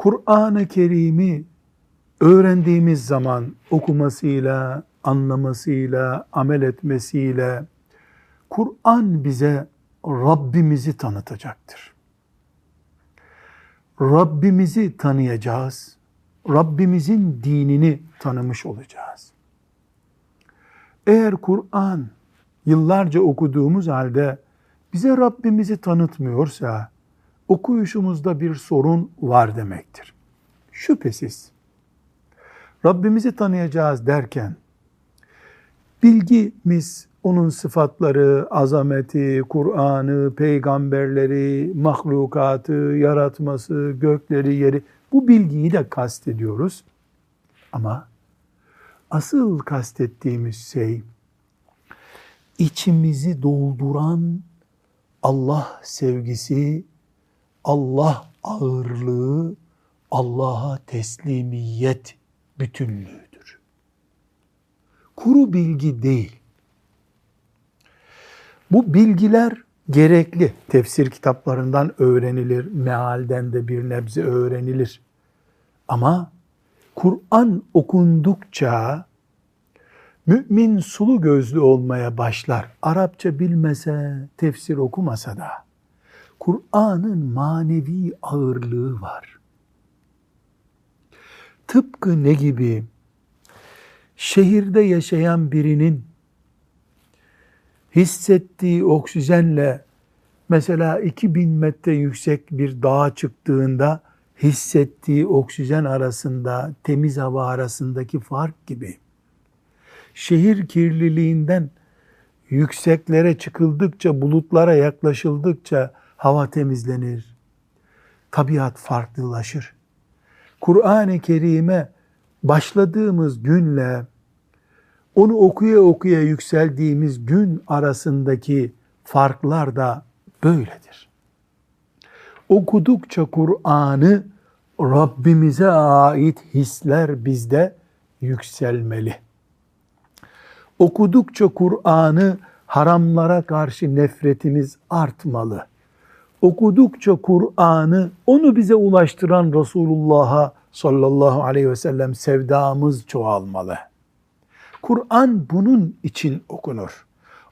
Kur'an-ı Kerim'i öğrendiğimiz zaman okumasıyla, anlamasıyla, amel etmesiyle Kur'an bize Rabbimizi tanıtacaktır. Rabbimizi tanıyacağız. Rabbimizin dinini tanımış olacağız. Eğer Kur'an yıllarca okuduğumuz halde bize Rabbimizi tanıtmıyorsa okuyuşumuzda bir sorun var demektir. Şüphesiz Rabbimizi tanıyacağız derken bilgimiz onun sıfatları, azameti, Kur'an'ı, peygamberleri, mahlukatı, yaratması, gökleri, yeri bu bilgiyi de kastediyoruz. Ama asıl kastettiğimiz şey içimizi dolduran Allah sevgisi, Allah ağırlığı, Allah'a teslimiyet bütünlüğüdür. Kuru bilgi değil. Bu bilgiler gerekli. Tefsir kitaplarından öğrenilir, mealden de bir nebze öğrenilir. Ama Kur'an okundukça mümin sulu gözlü olmaya başlar. Arapça bilmese, tefsir okumasa da Kur'an'ın manevi ağırlığı var. Tıpkı ne gibi? Şehirde yaşayan birinin hissettiği oksijenle mesela 2000 metre yüksek bir dağa çıktığında hissettiği oksijen arasında, temiz hava arasındaki fark gibi. Şehir kirliliğinden yükseklere çıkıldıkça, bulutlara yaklaşıldıkça hava temizlenir. Tabiat farklılaşır. Kur'an-ı Kerim'e başladığımız günle onu okuya okuya yükseldiğimiz gün arasındaki farklar da böyledir. Okudukça Kur'an'ı Rabbimize ait hisler bizde yükselmeli. Okudukça Kur'an'ı haramlara karşı nefretimiz artmalı. Okudukça Kur'an'ı onu bize ulaştıran Resulullah'a sallallahu aleyhi ve sellem sevdamız çoğalmalı. Kur'an bunun için okunur.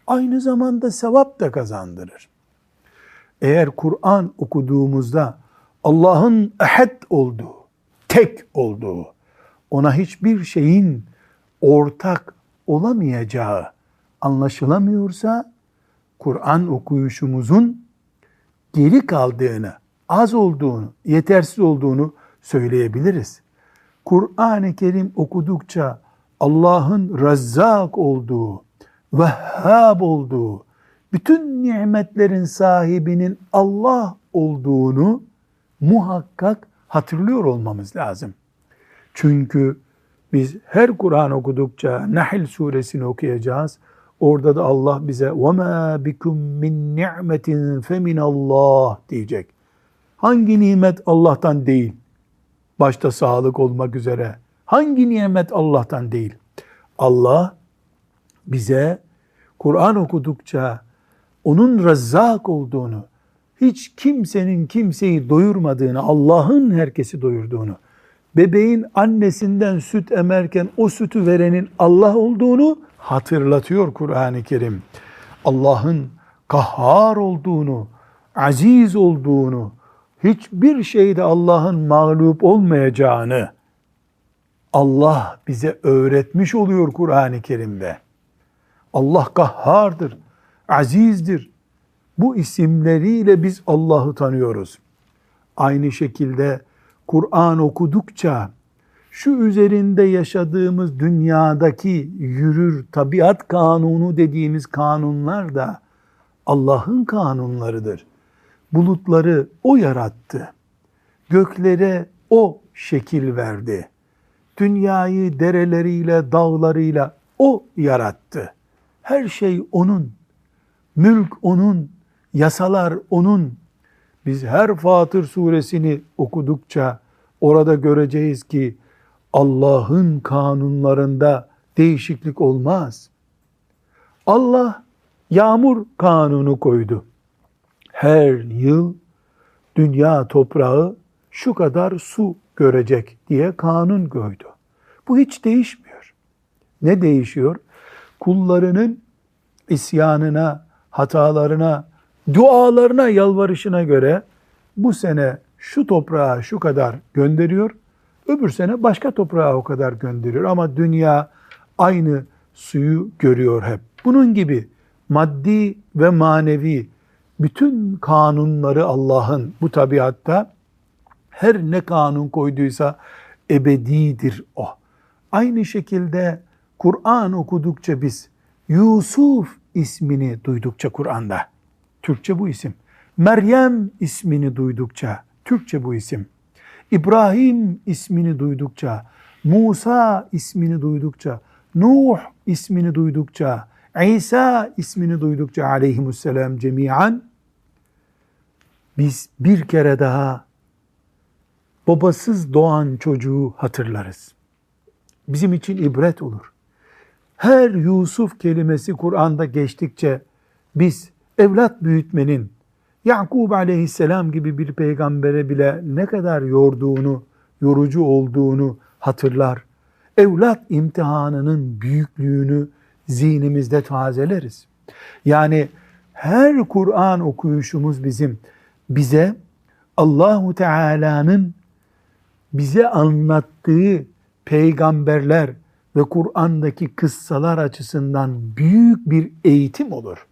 Aynı zamanda sevap da kazandırır. Eğer Kur'an okuduğumuzda Allah'ın ehad olduğu, tek olduğu, ona hiçbir şeyin ortak olamayacağı anlaşılamıyorsa Kur'an okuyuşumuzun geri kaldığını, az olduğunu, yetersiz olduğunu söyleyebiliriz. Kur'an-ı Kerim okudukça Allah'ın Razzak olduğu, Vehhab olduğu, bütün nimetlerin sahibinin Allah olduğunu muhakkak hatırlıyor olmamız lazım. Çünkü biz her Kur'an okudukça Nahl suresini okuyacağız. Orada da Allah bize وَمَا بِكُمْ مِنْ نِعْمَةٍ فَمِنَ اللّٰهِ diyecek. Hangi nimet Allah'tan değil? Başta sağlık olmak üzere. Hangi nimet Allah'tan değil? Allah bize Kur'an okudukça onun rezzak olduğunu, hiç kimsenin kimseyi doyurmadığını, Allah'ın herkesi doyurduğunu, bebeğin annesinden süt emerken o sütü verenin Allah olduğunu hatırlatıyor Kur'an-ı Kerim. Allah'ın kahhar olduğunu, aziz olduğunu, hiçbir şeyde Allah'ın mağlup olmayacağını Allah bize öğretmiş oluyor Kur'an-ı Kerim'de. Allah kahhardır, azizdir. Bu isimleriyle biz Allah'ı tanıyoruz. Aynı şekilde Kur'an okudukça şu üzerinde yaşadığımız dünyadaki yürür tabiat kanunu dediğimiz kanunlar da Allah'ın kanunlarıdır. Bulutları o yarattı. göklere o şekil verdi. Dünyayı dereleriyle, dağlarıyla o yarattı. Her şey onun. Mülk onun, yasalar onun. Biz her Fatır suresini okudukça orada göreceğiz ki Allah'ın kanunlarında değişiklik olmaz. Allah yağmur kanunu koydu. Her yıl dünya toprağı şu kadar su görecek diye kanun koydu. Bu hiç değişmiyor. Ne değişiyor? Kullarının isyanına, hatalarına, dualarına, yalvarışına göre bu sene şu toprağa şu kadar gönderiyor, öbür sene başka toprağa o kadar gönderiyor. Ama dünya aynı suyu görüyor hep. Bunun gibi maddi ve manevi bütün kanunları Allah'ın bu tabiatta her ne kanun koyduysa ebedidir o. Aynı şekilde Kur'an okudukça biz Yusuf ismini duydukça Kur'an'da Türkçe bu isim. Meryem ismini duydukça Türkçe bu isim. İbrahim ismini duydukça, Musa ismini duydukça, Nuh ismini duydukça, İsa ismini duydukça aleyhimusselam cemiyen biz bir kere daha babasız doğan çocuğu hatırlarız. Bizim için ibret olur. Her Yusuf kelimesi Kur'an'da geçtikçe biz evlat büyütmenin Yakub aleyhisselam gibi bir peygambere bile ne kadar yorduğunu, yorucu olduğunu hatırlar. Evlat imtihanının büyüklüğünü zihnimizde tazeleriz. Yani her Kur'an okuyuşumuz bizim bize Allahu Teala'nın bize anlattığı peygamberler ve Kur'an'daki kıssalar açısından büyük bir eğitim olur.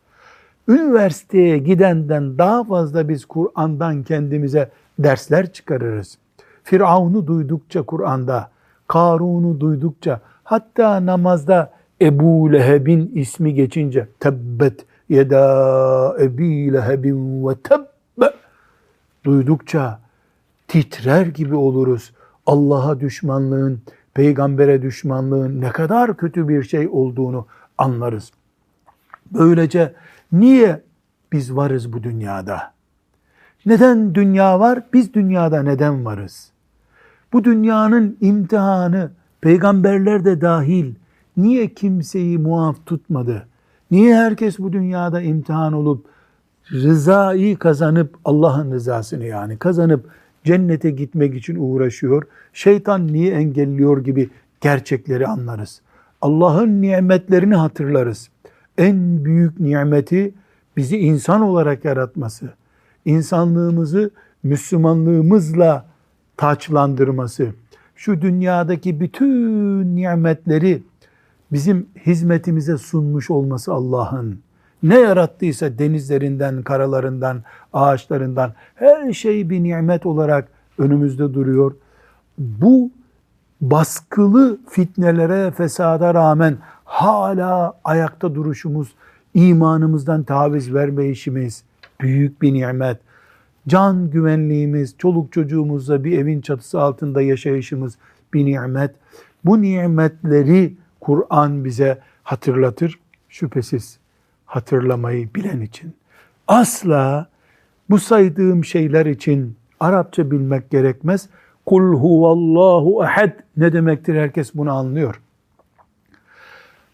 Üniversiteye gidenden daha fazla biz Kur'an'dan kendimize dersler çıkarırız. Firavun'u duydukça Kur'an'da, Karun'u duydukça, hatta namazda Ebu Leheb'in ismi geçince tebbet yeda ebi lehebin ve tebbe duydukça titrer gibi oluruz. Allah'a düşmanlığın, peygambere düşmanlığın ne kadar kötü bir şey olduğunu anlarız. Böylece niye biz varız bu dünyada? Neden dünya var? Biz dünyada neden varız? Bu dünyanın imtihanı peygamberler de dahil niye kimseyi muaf tutmadı? Niye herkes bu dünyada imtihan olup rızayı kazanıp Allah'ın rızasını yani kazanıp cennete gitmek için uğraşıyor. Şeytan niye engelliyor gibi gerçekleri anlarız. Allah'ın nimetlerini hatırlarız. En büyük nimeti bizi insan olarak yaratması. İnsanlığımızı Müslümanlığımızla taçlandırması. Şu dünyadaki bütün nimetleri bizim hizmetimize sunmuş olması Allah'ın ne yarattıysa denizlerinden, karalarından, ağaçlarından her şey bir nimet olarak önümüzde duruyor. Bu baskılı fitnelere, fesada rağmen hala ayakta duruşumuz, imanımızdan taviz vermeyişimiz büyük bir nimet. Can güvenliğimiz, çoluk çocuğumuzla bir evin çatısı altında yaşayışımız bir nimet. Bu nimetleri Kur'an bize hatırlatır şüphesiz hatırlamayı bilen için. Asla bu saydığım şeyler için Arapça bilmek gerekmez. Kul huvallahu ehad ne demektir herkes bunu anlıyor.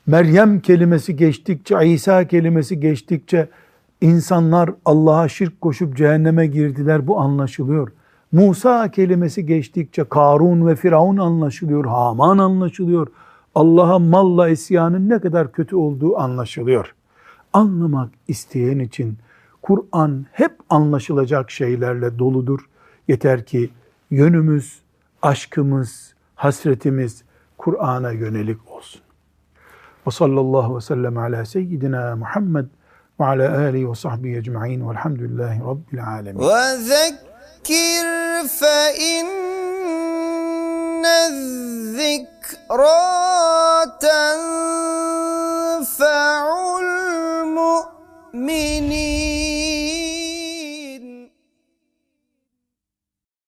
Meryem kelimesi geçtikçe, İsa kelimesi geçtikçe insanlar Allah'a şirk koşup cehenneme girdiler bu anlaşılıyor. Musa kelimesi geçtikçe Karun ve Firavun anlaşılıyor, Haman anlaşılıyor. Allah'a malla isyanın ne kadar kötü olduğu anlaşılıyor anlamak isteyen için Kur'an hep anlaşılacak şeylerle doludur. Yeter ki yönümüz, aşkımız, hasretimiz Kur'an'a yönelik olsun. وصلى الله وسلم على سيدنا محمد وعلى آله وصحبه أجمعين والحمد لله رب العالمين. وذكر فإن الذكرى تنفع المؤمنين.